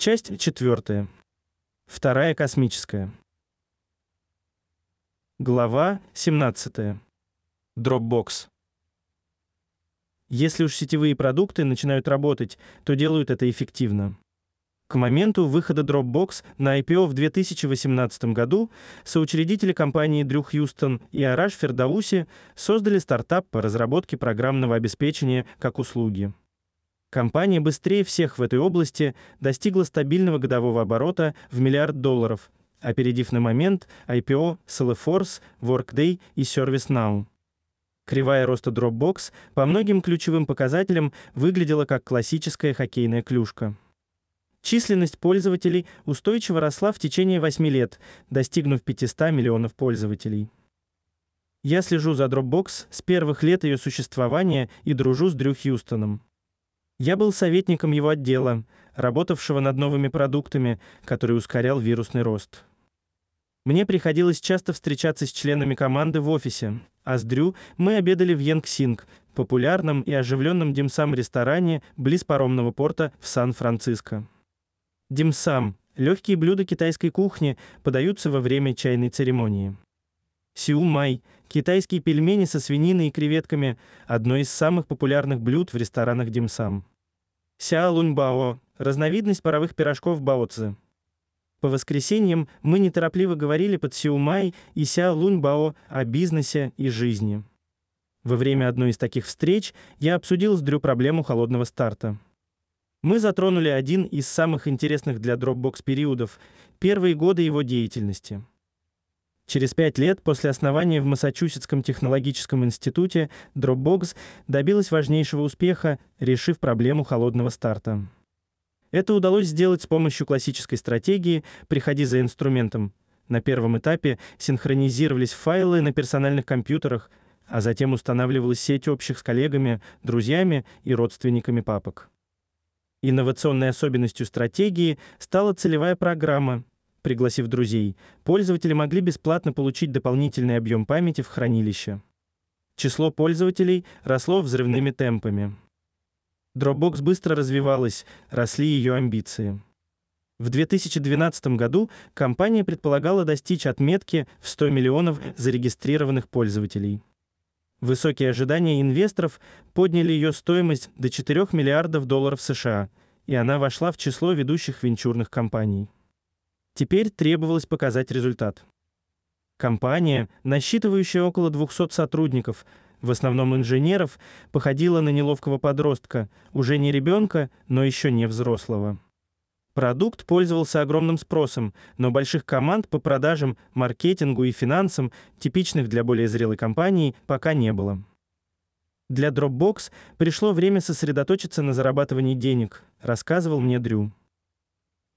Часть четвертая. Вторая космическая. Глава 17. Dropbox. Если уж сетевые продукты начинают работать, то делают это эффективно. К моменту выхода Dropbox на IPO в 2018 году соучредители компании Дрю Хьюстон и Араш Фердауси создали стартап по разработке программного обеспечения как услуги. Компания быстрее всех в этой области достигла стабильного годового оборота в миллиард долларов, опередив на момент IPO Salesforce, Workday и ServiceNow. Кривая роста Dropbox по многим ключевым показателям выглядела как классическая хоккейная клюшка. Численность пользователей устойчиво росла в течение 8 лет, достигнув 500 миллионов пользователей. Я слежу за Dropbox с первых лет ее существования и дружу с Дрю Хьюстоном. Я был советником его отдела, работавшего над новыми продуктами, который ускорял вирусный рост. Мне приходилось часто встречаться с членами команды в офисе, а с Дрю мы обедали в Янг-Синг, популярном и оживленном димсам-ресторане близ паромного порта в Сан-Франциско. Димсам – легкие блюда китайской кухни, подаются во время чайной церемонии. Сиумай – китайские пельмени со свининой и креветками – одно из самых популярных блюд в ресторанах Димсам. Сяолуньбао – разновидность паровых пирожков баоцзы. По воскресеньям мы неторопливо говорили под Сиумай и Сяолуньбао о бизнесе и жизни. Во время одной из таких встреч я обсудил с Дрю проблему холодного старта. Мы затронули один из самых интересных для Dropbox периодов первые годы его деятельности. Через пять лет после основания в Массачусетском технологическом институте Dropbox добилась важнейшего успеха, решив проблему холодного старта. Это удалось сделать с помощью классической стратегии «приходи за инструментом». На первом этапе синхронизировались файлы на персональных компьютерах, а затем устанавливалась сеть общих с коллегами, друзьями и родственниками папок. Инновационной особенностью стратегии стала целевая программа. Пригласив друзей, пользователи могли бесплатно получить дополнительный объем памяти в хранилище. Число пользователей росло взрывными темпами. Dropbox быстро развивалась, росли ее амбиции. В 2012 году компания предполагала достичь отметки в 100 миллионов зарегистрированных пользователей. Высокие ожидания инвесторов подняли ее стоимость до 4 миллиардов долларов США, и она вошла в число ведущих венчурных компаний. Теперь требовалось показать результат. Компания, насчитывающая около 200 сотрудников, в основном инженеров, походила на неловкого подростка, уже не ребенка, но еще не взрослого. Продукт пользовался огромным спросом, но больших команд по продажам, маркетингу и финансам, типичных для более зрелой компании, пока не было. Для Dropbox пришло время сосредоточиться на зарабатывании денег, рассказывал мне Дрю.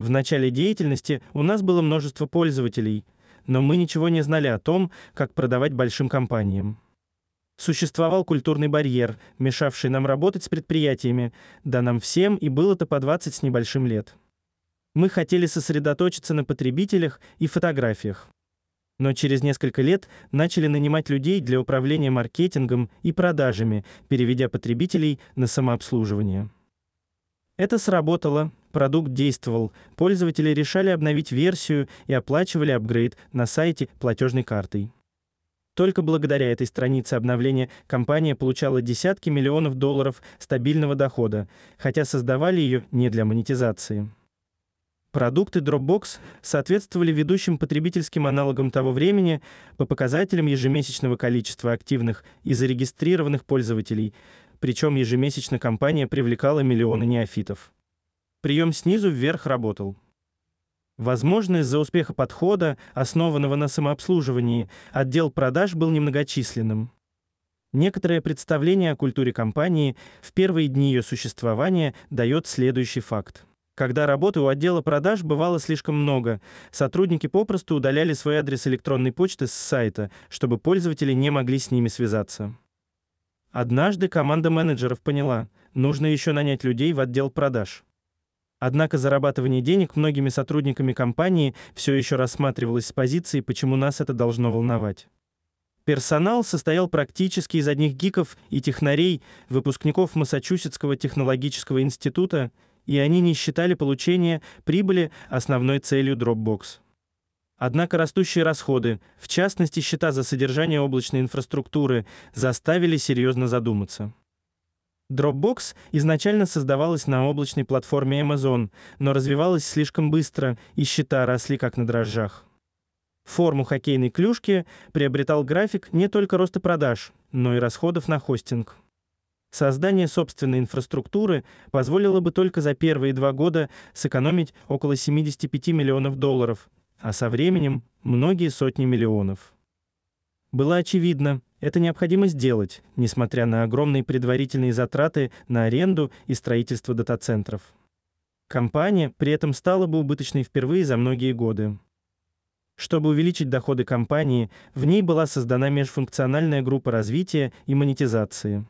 В начале деятельности у нас было множество пользователей, но мы ничего не знали о том, как продавать большим компаниям. Существовал культурный барьер, мешавший нам работать с предприятиями, да нам всем и было-то по 20 с небольшим лет. Мы хотели сосредоточиться на потребителях и фотографиях. Но через несколько лет начали нанимать людей для управления маркетингом и продажами, переведя потребителей на самообслуживание. Это сработало, продукт действовал, пользователи решали обновить версию и оплачивали апгрейд на сайте платежной картой. Только благодаря этой странице обновления компания получала десятки миллионов долларов стабильного дохода, хотя создавали ее не для монетизации. Продукты Dropbox соответствовали ведущим потребительским аналогам того времени по показателям ежемесячного количества активных и зарегистрированных пользователей, причем ежемесячно компания привлекала миллионы неофитов. Прием снизу вверх работал. Возможно, из-за успеха подхода, основанного на самообслуживании, отдел продаж был немногочисленным. Некоторое представление о культуре компании в первые дни ее существования дает следующий факт. Когда работы у отдела продаж бывало слишком много, сотрудники попросту удаляли свой адрес электронной почты с сайта, чтобы пользователи не могли с ними связаться. Однажды команда менеджеров поняла, нужно еще нанять людей в отдел продаж. Однако зарабатывание денег многими сотрудниками компании все еще рассматривалось с позиции, почему нас это должно волновать. Персонал состоял практически из одних гиков и технарей, выпускников Массачусетского технологического института и они не считали получение прибыли основной целью Dropbox. Однако растущие расходы, в частности счета за содержание облачной инфраструктуры, заставили серьезно задуматься. Dropbox изначально создавалась на облачной платформе Amazon, но развивалась слишком быстро, и счета росли как на дрожжах. Форму хоккейной клюшки приобретал график не только роста продаж, но и расходов на хостинг. Создание собственной инфраструктуры позволило бы только за первые два года сэкономить около 75 миллионов долларов, а со временем многие сотни миллионов. Было очевидно, это необходимо сделать, несмотря на огромные предварительные затраты на аренду и строительство дата-центров. Компания при этом стала бы убыточной впервые за многие годы. Чтобы увеличить доходы компании, в ней была создана межфункциональная группа развития и монетизации.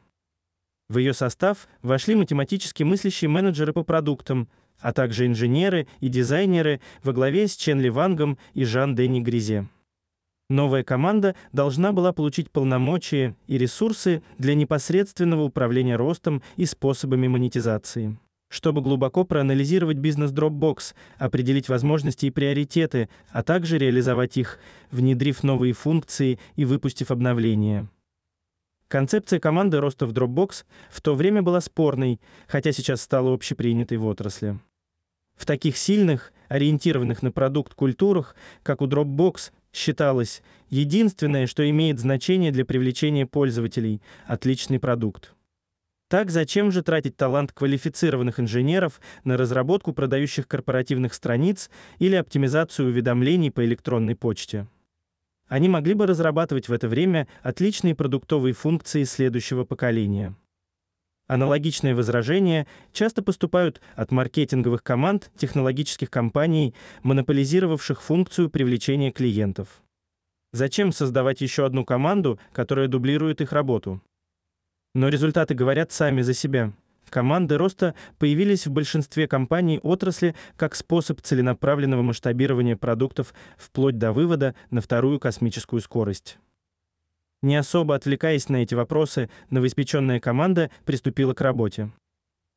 В ее состав вошли математически мыслящие менеджеры по продуктам, а также инженеры и дизайнеры во главе с Чен Ли Вангом и Жан-Дени Гризе. Новая команда должна была получить полномочия и ресурсы для непосредственного управления ростом и способами монетизации. Чтобы глубоко проанализировать бизнес Dropbox, определить возможности и приоритеты, а также реализовать их, внедрив новые функции и выпустив обновления. Концепция команды роста в Dropbox в то время была спорной, хотя сейчас стала общепринятой в отрасли. В таких сильных, ориентированных на продукт культурах, как у Dropbox, считалось, единственное, что имеет значение для привлечения пользователей отличный продукт. Так зачем же тратить талант квалифицированных инженеров на разработку продающих корпоративных страниц или оптимизацию уведомлений по электронной почте? Они могли бы разрабатывать в это время отличные продуктовые функции следующего поколения. Аналогичные возражения часто поступают от маркетинговых команд технологических компаний, монополизировавших функцию привлечения клиентов. Зачем создавать еще одну команду, которая дублирует их работу? Но результаты говорят сами за себя. Команды роста появились в большинстве компаний отрасли как способ целенаправленного масштабирования продуктов вплоть до вывода на вторую космическую скорость. Не особо отвлекаясь на эти вопросы, новоиспеченная команда приступила к работе.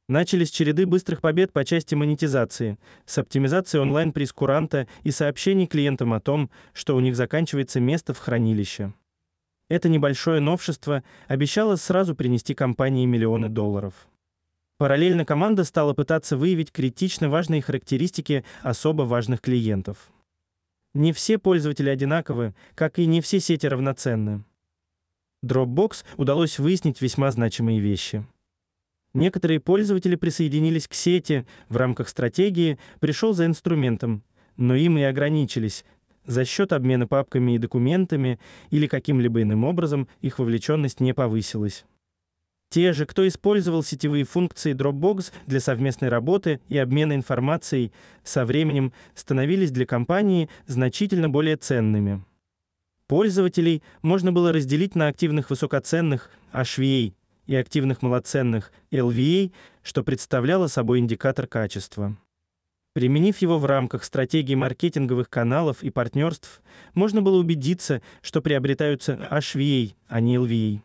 Начались череды быстрых побед по части монетизации, с оптимизацией онлайн-прескуранта и сообщений клиентам о том, что у них заканчивается место в хранилище. Это небольшое новшество обещало сразу принести компании миллионы долларов. Параллельно команда стала пытаться выявить критично важные характеристики особо важных клиентов. Не все пользователи одинаковы, как и не все сети равноценны. Dropbox удалось выяснить весьма значимые вещи. Некоторые пользователи присоединились к сети в рамках стратегии «пришел за инструментом», но им и ограничились. За счет обмена папками и документами или каким-либо иным образом их вовлеченность не повысилась. Те же, кто использовал сетевые функции Dropbox для совместной работы и обмена информацией, со временем становились для компании значительно более ценными. Пользователей можно было разделить на активных высокоценных HVA и активных малоценных LVA, что представляло собой индикатор качества. Применив его в рамках стратегии маркетинговых каналов и партнерств, можно было убедиться, что приобретаются HVA, а не LVA.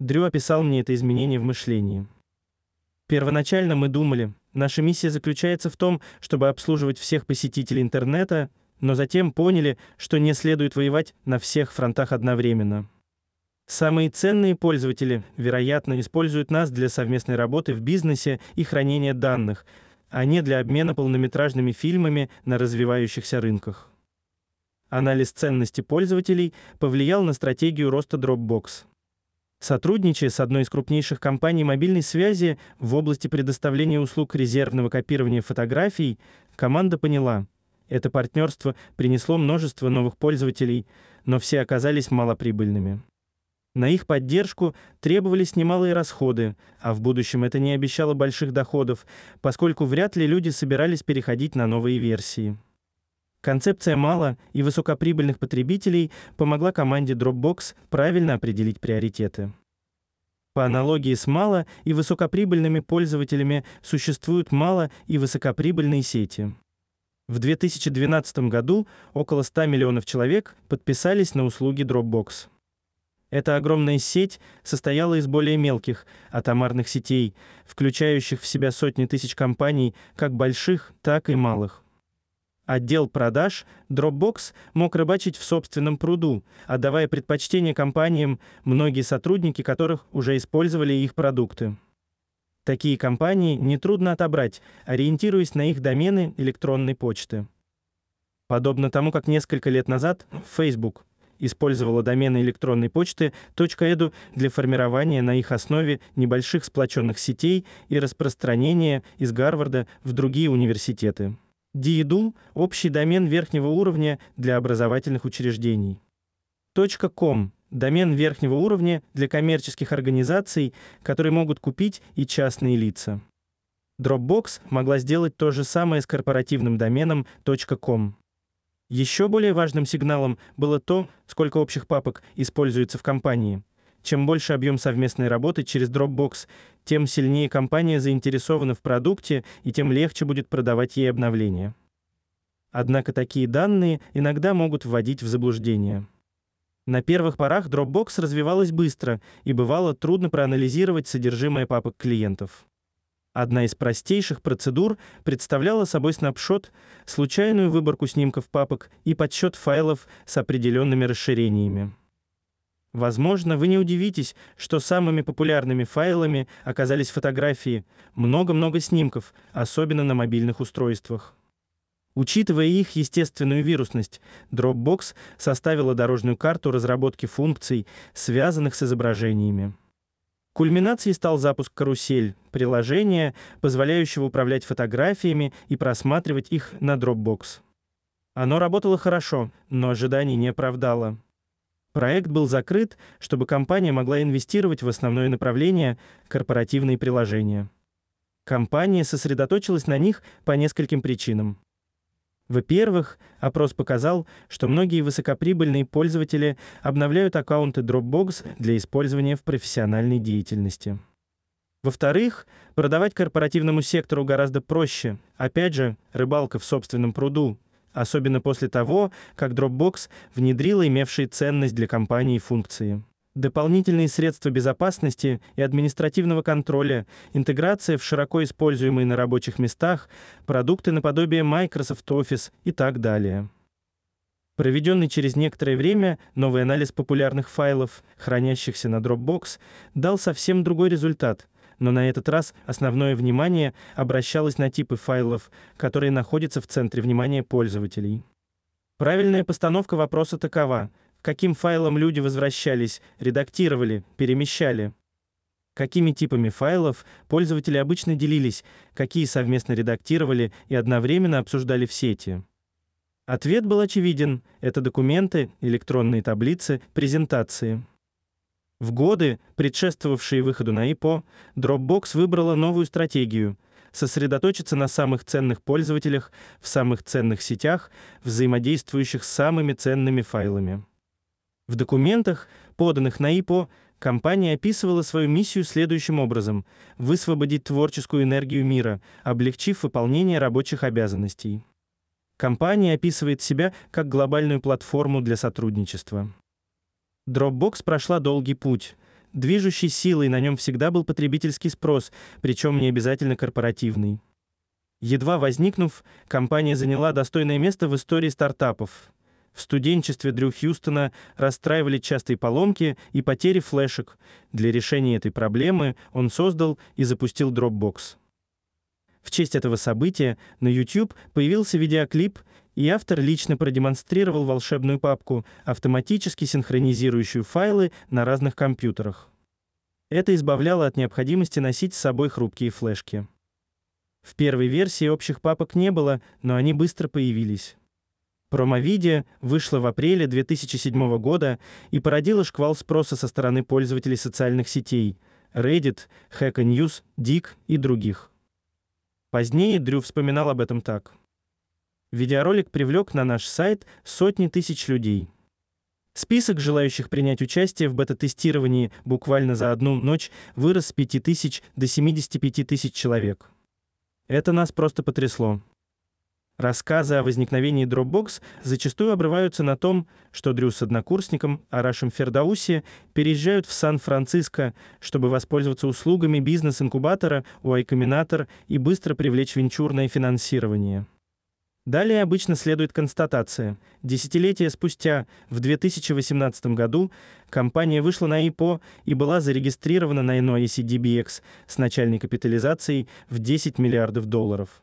Дрю описал мне это изменение в мышлении. Первоначально мы думали, наша миссия заключается в том, чтобы обслуживать всех посетителей интернета, но затем поняли, что не следует воевать на всех фронтах одновременно. Самые ценные пользователи, вероятно, используют нас для совместной работы в бизнесе и хранения данных, а не для обмена полнометражными фильмами на развивающихся рынках. Анализ ценности пользователей повлиял на стратегию роста Dropbox. Сотрудничая с одной из крупнейших компаний мобильной связи в области предоставления услуг резервного копирования фотографий, команда поняла – это партнерство принесло множество новых пользователей, но все оказались малоприбыльными. На их поддержку требовались немалые расходы, а в будущем это не обещало больших доходов, поскольку вряд ли люди собирались переходить на новые версии. Концепция мало и высокоприбыльных потребителей помогла команде Dropbox правильно определить приоритеты. По аналогии с мало и высокоприбыльными пользователями существуют мало и высокоприбыльные сети. В 2012 году около 100 миллионов человек подписались на услуги Dropbox. Эта огромная сеть состояла из более мелких, атомарных сетей, включающих в себя сотни тысяч компаний, как больших, так и малых. Отдел продаж Dropbox мог рыбачить в собственном пруду, отдавая предпочтение компаниям, многие сотрудники которых уже использовали их продукты. Такие компании нетрудно отобрать, ориентируясь на их домены электронной почты. Подобно тому, как несколько лет назад Facebook использовала домены электронной почты .edu для формирования на их основе небольших сплоченных сетей и распространения из Гарварда в другие университеты. DEDU – общий домен верхнего уровня для образовательных учреждений. .com – домен верхнего уровня для коммерческих организаций, которые могут купить и частные лица. Dropbox могла сделать то же самое с корпоративным доменом .com. Еще более важным сигналом было то, сколько общих папок используется в компании. Чем больше объем совместной работы через Dropbox, тем сильнее компания заинтересована в продукте и тем легче будет продавать ей обновления. Однако такие данные иногда могут вводить в заблуждение. На первых порах Dropbox развивалась быстро, и бывало трудно проанализировать содержимое папок клиентов. Одна из простейших процедур представляла собой снапшот, случайную выборку снимков папок и подсчет файлов с определенными расширениями. Возможно, вы не удивитесь, что самыми популярными файлами оказались фотографии, много-много снимков, особенно на мобильных устройствах. Учитывая их естественную вирусность, Dropbox составила дорожную карту разработки функций, связанных с изображениями. Кульминацией стал запуск «Карусель» — приложения, позволяющего управлять фотографиями и просматривать их на Dropbox. Оно работало хорошо, но ожиданий не оправдало. Проект был закрыт, чтобы компания могла инвестировать в основное направление — корпоративные приложения. Компания сосредоточилась на них по нескольким причинам. Во-первых, опрос показал, что многие высокоприбыльные пользователи обновляют аккаунты Dropbox для использования в профессиональной деятельности. Во-вторых, продавать корпоративному сектору гораздо проще. Опять же, рыбалка в собственном пруду, особенно после того, как Dropbox внедрила имевшие ценность для компании функции дополнительные средства безопасности и административного контроля, интеграция в широко используемые на рабочих местах продукты наподобие Microsoft Office и так далее. Проведенный через некоторое время новый анализ популярных файлов, хранящихся на Dropbox, дал совсем другой результат, но на этот раз основное внимание обращалось на типы файлов, которые находятся в центре внимания пользователей. Правильная постановка вопроса такова – каким файлам люди возвращались, редактировали, перемещали. Какими типами файлов пользователи обычно делились, какие совместно редактировали и одновременно обсуждали в сети. Ответ был очевиден – это документы, электронные таблицы, презентации. В годы, предшествовавшие выходу на IPO, Dropbox выбрала новую стратегию – сосредоточиться на самых ценных пользователях в самых ценных сетях, взаимодействующих с самыми ценными файлами. В документах, поданных на ИПО, компания описывала свою миссию следующим образом: высвободить творческую энергию мира, облегчив выполнение рабочих обязанностей. Компания описывает себя как глобальную платформу для сотрудничества. Dropbox прошла долгий путь. Движущей силой на нем всегда был потребительский спрос, причем не обязательно корпоративный. Едва возникнув, компания заняла достойное место в истории стартапов. В студенчестве Дрю Хьюстона расстраивали частые поломки и потери флешек. Для решения этой проблемы он создал и запустил Dropbox. В честь этого события на YouTube появился видеоклип, и автор лично продемонстрировал волшебную папку, автоматически синхронизирующую файлы на разных компьютерах. Это избавляло от необходимости носить с собой хрупкие флешки. В первой версии общих папок не было, но они быстро появились. Промовидео вышло в апреле 2007 года и породило шквал спроса со стороны пользователей социальных сетей Reddit, Hacker News, Dig и других. Позднее Дрю вспоминал об этом так. Видеоролик привлек на наш сайт сотни тысяч людей. Список желающих принять участие в бета-тестировании буквально за одну ночь вырос с 5 тысяч до 75 тысяч человек. Это нас просто потрясло. Рассказы о возникновении Dropbox зачастую обрываются на том, что Дрю с однокурсником Арашем Фердауси переезжают в Сан-Франциско, чтобы воспользоваться услугами бизнес-инкубатора iCombinator и быстро привлечь венчурное финансирование. Далее обычно следует констатация. Десятилетия спустя, в 2018 году, компания вышла на IPO и была зарегистрирована на NYSE DBX с начальной капитализацией в 10 миллиардов долларов.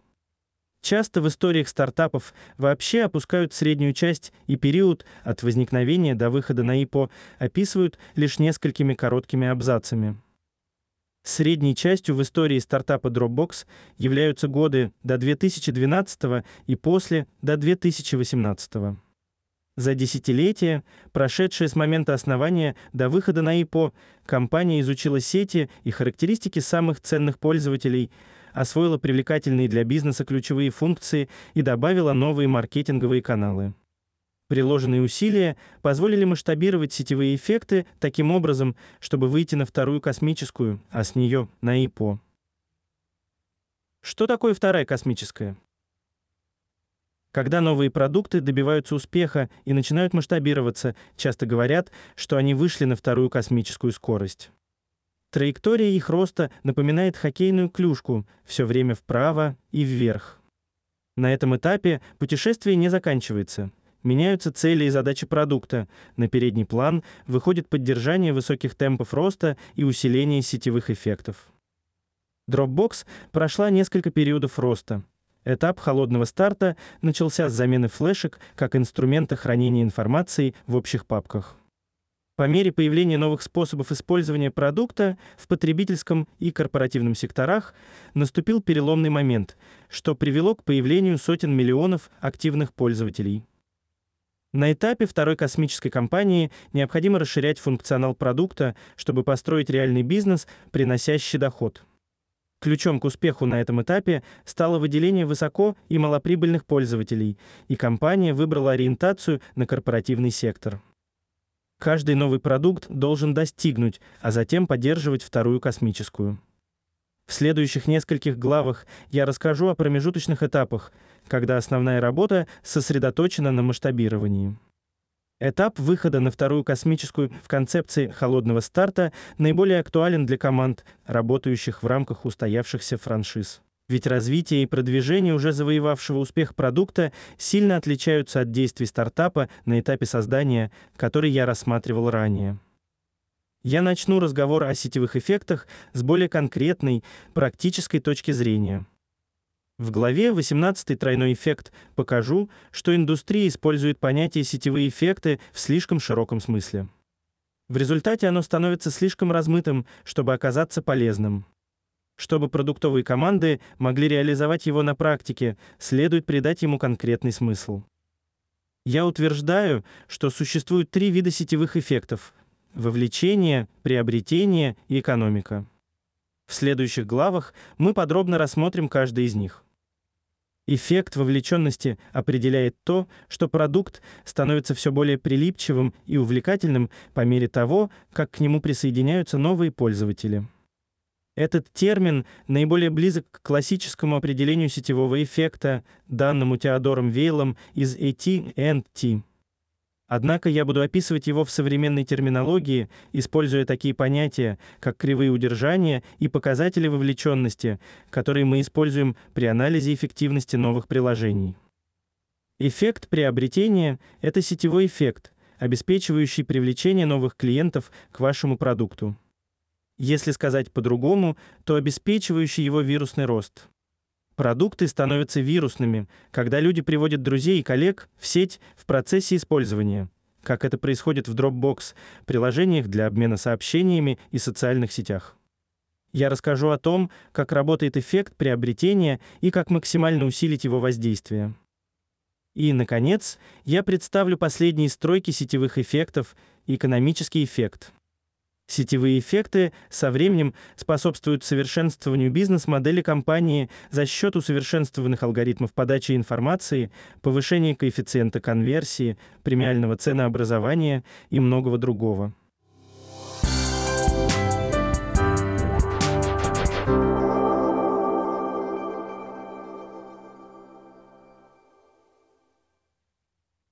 Часто в историях стартапов вообще опускают среднюю часть и период от возникновения до выхода на IPO описывают лишь несколькими короткими абзацами. Средней частью в истории стартапа Dropbox являются годы до 2012 и после до 2018. За десятилетие, прошедшее с момента основания до выхода на IPO, компания изучила сети и характеристики самых ценных пользователей – освоила привлекательные для бизнеса ключевые функции и добавила новые маркетинговые каналы. Приложенные усилия позволили масштабировать сетевые эффекты таким образом, чтобы выйти на вторую космическую, а с нее на ИПО. Что такое вторая космическая? Когда новые продукты добиваются успеха и начинают масштабироваться, часто говорят, что они вышли на вторую космическую скорость. Траектория их роста напоминает хоккейную клюшку, все время вправо и вверх. На этом этапе путешествие не заканчивается. Меняются цели и задачи продукта. На передний план выходит поддержание высоких темпов роста и усиление сетевых эффектов. Dropbox прошла несколько периодов роста. Этап холодного старта начался с замены флешек как инструмента хранения информации в общих папках. По мере появления новых способов использования продукта в потребительском и корпоративном секторах наступил переломный момент, что привело к появлению сотен миллионов активных пользователей. На этапе второй космической кампании необходимо расширять функционал продукта, чтобы построить реальный бизнес, приносящий доход. Ключом к успеху на этом этапе стало выделение высоко и малоприбыльных пользователей, и компания выбрала ориентацию на корпоративный сектор. Каждый новый продукт должен достигнуть, а затем поддерживать вторую космическую. В следующих нескольких главах я расскажу о промежуточных этапах, когда основная работа сосредоточена на масштабировании. Этап выхода на вторую космическую в концепции холодного старта наиболее актуален для команд, работающих в рамках устоявшихся франшиз. Ведь развитие и продвижение уже завоевавшего успех продукта сильно отличаются от действий стартапа на этапе создания, который я рассматривал ранее. Я начну разговор о сетевых эффектах с более конкретной, практической точки зрения. В главе 18 тройной эффект покажу, что индустрия использует понятие сетевые эффекты в слишком широком смысле. В результате оно становится слишком размытым, чтобы оказаться полезным. Чтобы продуктовые команды могли реализовать его на практике, следует придать ему конкретный смысл. Я утверждаю, что существуют три вида сетевых эффектов: вовлечение, приобретение и экономика. В следующих главах мы подробно рассмотрим каждый из них. Эффект вовлеченности определяет то, что продукт становится все более прилипчивым и увлекательным по мере того, как к нему присоединяются новые пользователи. Этот термин наиболее близок к классическому определению сетевого эффекта, данному Теодором Вейлом из AT&T. Однако я буду описывать его в современной терминологии, используя такие понятия, как кривые удержания и показатели вовлеченности, которые мы используем при анализе эффективности новых приложений. Эффект приобретения – это сетевой эффект, обеспечивающий привлечение новых клиентов к вашему продукту. Если сказать по-другому, то обеспечивающий его вирусный рост. Продукты становятся вирусными, когда люди приводят друзей и коллег в сеть в процессе использования, как это происходит в Dropbox, приложениях для обмена сообщениями и социальных сетях. Я расскажу о том, как работает эффект приобретения и как максимально усилить его воздействие. И, наконец, я представлю последние стройки сетевых эффектов экономический эффект. Сетевые эффекты со временем способствуют совершенствованию бизнес-модели компании за счет усовершенствованных алгоритмов подачи информации, повышения коэффициента конверсии, премиального ценообразования и многого другого.